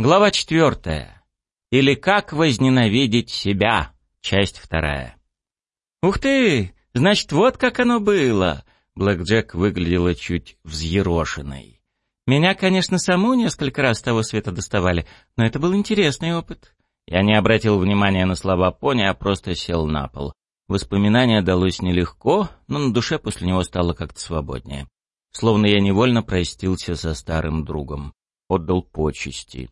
Глава четвертая. Или как возненавидеть себя. Часть вторая. «Ух ты! Значит, вот как оно было!» Блэк Джек выглядела чуть взъерошенной. «Меня, конечно, саму несколько раз того света доставали, но это был интересный опыт». Я не обратил внимания на слова пони, а просто сел на пол. Воспоминание далось нелегко, но на душе после него стало как-то свободнее. Словно я невольно простился со старым другом. Отдал почести.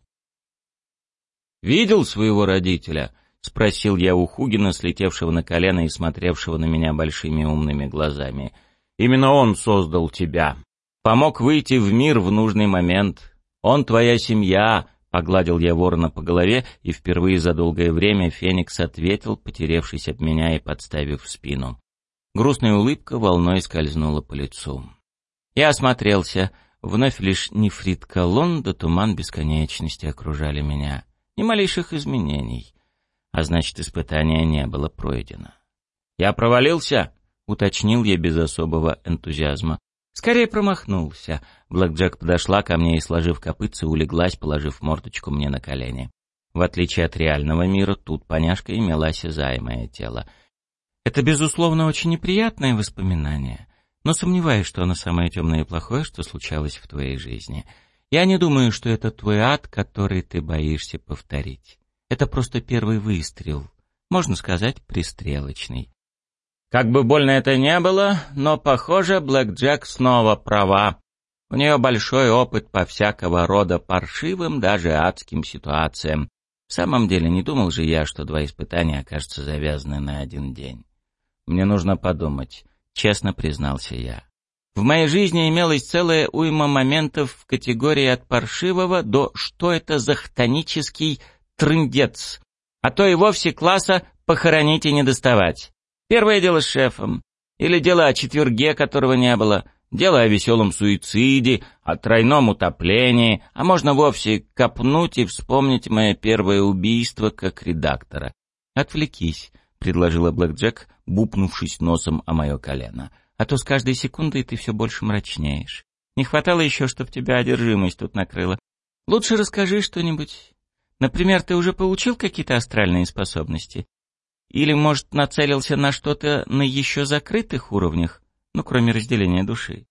«Видел своего родителя?» — спросил я у Хугина, слетевшего на колено и смотревшего на меня большими умными глазами. «Именно он создал тебя. Помог выйти в мир в нужный момент. Он твоя семья», — погладил я ворона по голове, и впервые за долгое время Феникс ответил, потеревшись от меня и подставив спину. Грустная улыбка волной скользнула по лицу. Я осмотрелся. Вновь лишь нефрит колонн да туман бесконечности окружали меня ни малейших изменений. А значит, испытание не было пройдено. «Я провалился?» — уточнил я без особого энтузиазма. «Скорее промахнулся». Блэк Джек подошла ко мне и, сложив копытцы, улеглась, положив мордочку мне на колени. В отличие от реального мира, тут поняшка имела осязаемое тело. Это, безусловно, очень неприятное воспоминание, но сомневаюсь, что оно самое темное и плохое, что случалось в твоей жизни. Я не думаю, что это твой ад, который ты боишься повторить. Это просто первый выстрел. Можно сказать, пристрелочный. Как бы больно это не было, но, похоже, Блэк Джек снова права. У нее большой опыт по всякого рода паршивым, даже адским ситуациям. В самом деле, не думал же я, что два испытания окажутся завязаны на один день. Мне нужно подумать, честно признался я. В моей жизни имелась целая уйма моментов в категории от паршивого до «что это за хтонический трындец», а то и вовсе класса «похоронить и не доставать». Первое дело с шефом. Или дело о четверге, которого не было. Дело о веселом суициде, о тройном утоплении, а можно вовсе копнуть и вспомнить мое первое убийство как редактора. «Отвлекись», — предложила Блэк Джек, бупнувшись носом о мое колено а то с каждой секундой ты все больше мрачнеешь. Не хватало еще, чтоб тебя одержимость тут накрыла. Лучше расскажи что-нибудь. Например, ты уже получил какие-то астральные способности? Или, может, нацелился на что-то на еще закрытых уровнях, ну, кроме разделения души?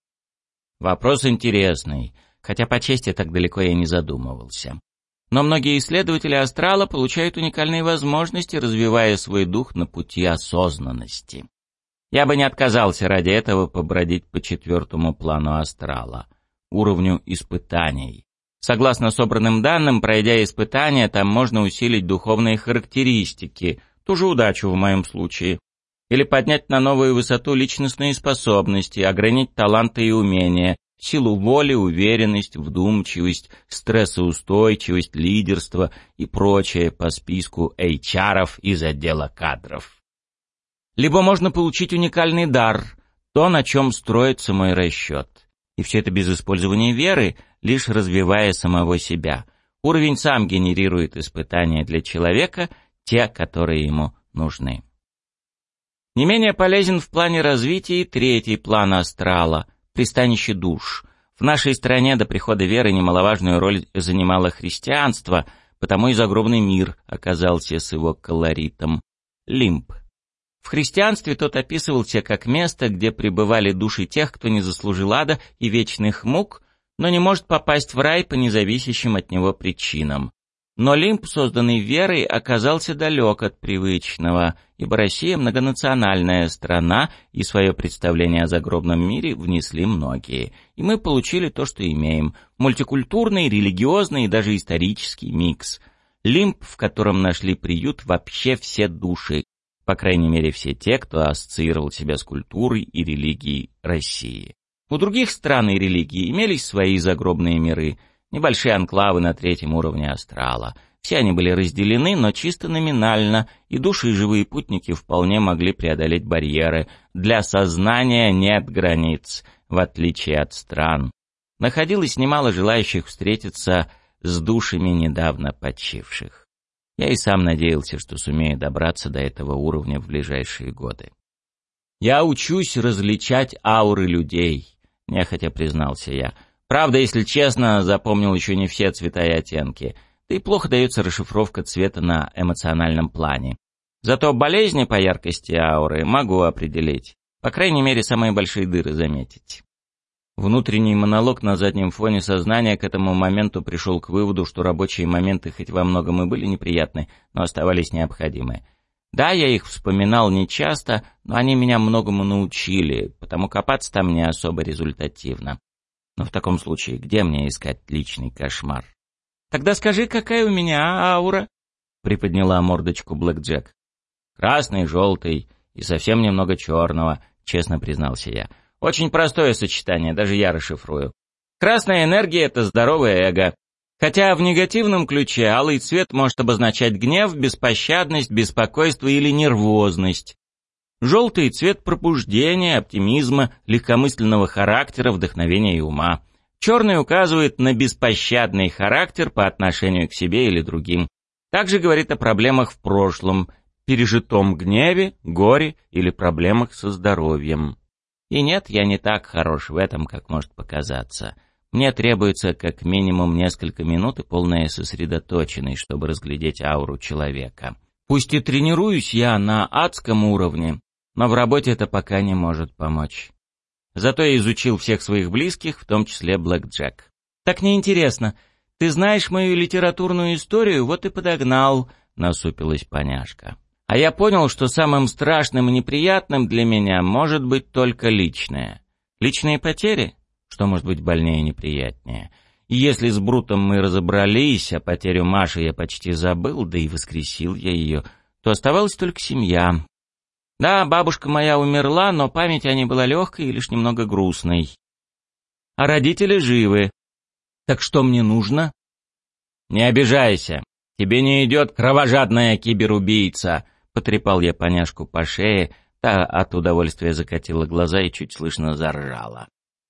Вопрос интересный, хотя по чести так далеко я не задумывался. Но многие исследователи астрала получают уникальные возможности, развивая свой дух на пути осознанности. Я бы не отказался ради этого побродить по четвертому плану астрала, уровню испытаний. Согласно собранным данным, пройдя испытания, там можно усилить духовные характеристики, ту же удачу в моем случае, или поднять на новую высоту личностные способности, огранить таланты и умения, силу воли, уверенность, вдумчивость, стрессоустойчивость, лидерство и прочее по списку HR из отдела кадров либо можно получить уникальный дар, то, на чем строится мой расчет. И все это без использования веры, лишь развивая самого себя. Уровень сам генерирует испытания для человека, те, которые ему нужны. Не менее полезен в плане развития и третий план астрала – пристанище душ. В нашей стране до прихода веры немаловажную роль занимало христианство, потому и загробный мир оказался с его колоритом. Лимб – в христианстве тот описывался как место, где пребывали души тех, кто не заслужил ада и вечных мук, но не может попасть в рай по независящим от него причинам. Но Лимб, созданный верой, оказался далек от привычного, ибо Россия многонациональная страна, и свое представление о загробном мире внесли многие. И мы получили то, что имеем – мультикультурный, религиозный и даже исторический микс. Лимб, в котором нашли приют вообще все души, по крайней мере все те, кто ассоциировал себя с культурой и религией России. У других стран и религий имелись свои загробные миры, небольшие анклавы на третьем уровне астрала. Все они были разделены, но чисто номинально, и души и живые путники вполне могли преодолеть барьеры. Для сознания нет границ, в отличие от стран. Находилось немало желающих встретиться с душами недавно почивших. Я и сам надеялся, что сумею добраться до этого уровня в ближайшие годы. «Я учусь различать ауры людей», — нехотя признался я. «Правда, если честно, запомнил еще не все цвета и оттенки. да и плохо дается расшифровка цвета на эмоциональном плане. Зато болезни по яркости ауры могу определить. По крайней мере, самые большие дыры заметить. Внутренний монолог на заднем фоне сознания к этому моменту пришел к выводу, что рабочие моменты хоть во многом и были неприятны, но оставались необходимы. Да, я их вспоминал нечасто, но они меня многому научили, потому копаться там не особо результативно. Но в таком случае, где мне искать личный кошмар? «Тогда скажи, какая у меня аура?» — приподняла мордочку Блэк Джек. «Красный, желтый и совсем немного черного», — честно признался я. «Очень простое сочетание, даже я расшифрую. Красная энергия — это здоровое эго. Хотя в негативном ключе алый цвет может обозначать гнев, беспощадность, беспокойство или нервозность. Желтый цвет пробуждения, оптимизма, легкомысленного характера, вдохновения и ума. Черный указывает на беспощадный характер по отношению к себе или другим. Также говорит о проблемах в прошлом, пережитом гневе, горе или проблемах со здоровьем. И нет, я не так хорош в этом, как может показаться. Мне требуется как минимум несколько минут и полная сосредоточенность, чтобы разглядеть ауру человека. Пусть и тренируюсь я на адском уровне, но в работе это пока не может помочь. Зато я изучил всех своих близких, в том числе Блэк Джек. «Так неинтересно. Ты знаешь мою литературную историю, вот и подогнал», — насупилась поняшка. А я понял, что самым страшным и неприятным для меня может быть только личное. Личные потери? Что может быть больнее и неприятнее? И если с Брутом мы разобрались, а потерю Маши я почти забыл, да и воскресил я ее, то оставалась только семья, да, бабушка моя умерла, но память о ней была легкой и лишь немного грустной. А родители живы. Так что мне нужно? Не обижайся. Тебе не идет кровожадная киберубийца, потрепал я поняшку по шее, та от удовольствия закатила глаза и чуть слышно заржала.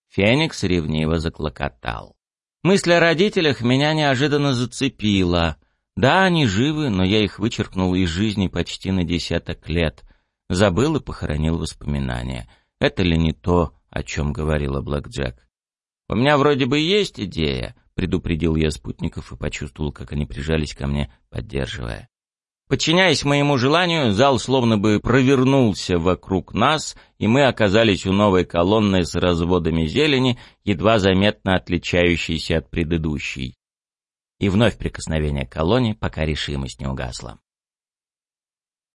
Феникс ревниво заклокотал. Мысль о родителях меня неожиданно зацепила. Да, они живы, но я их вычеркнул из жизни почти на десяток лет. Забыл и похоронил воспоминания. Это ли не то, о чем говорила Блэк Джек? «У меня вроде бы есть идея», — предупредил я спутников и почувствовал, как они прижались ко мне, поддерживая. Подчиняясь моему желанию, зал словно бы провернулся вокруг нас, и мы оказались у новой колонны с разводами зелени, едва заметно отличающейся от предыдущей. И вновь прикосновение к колонне, пока решимость не угасла.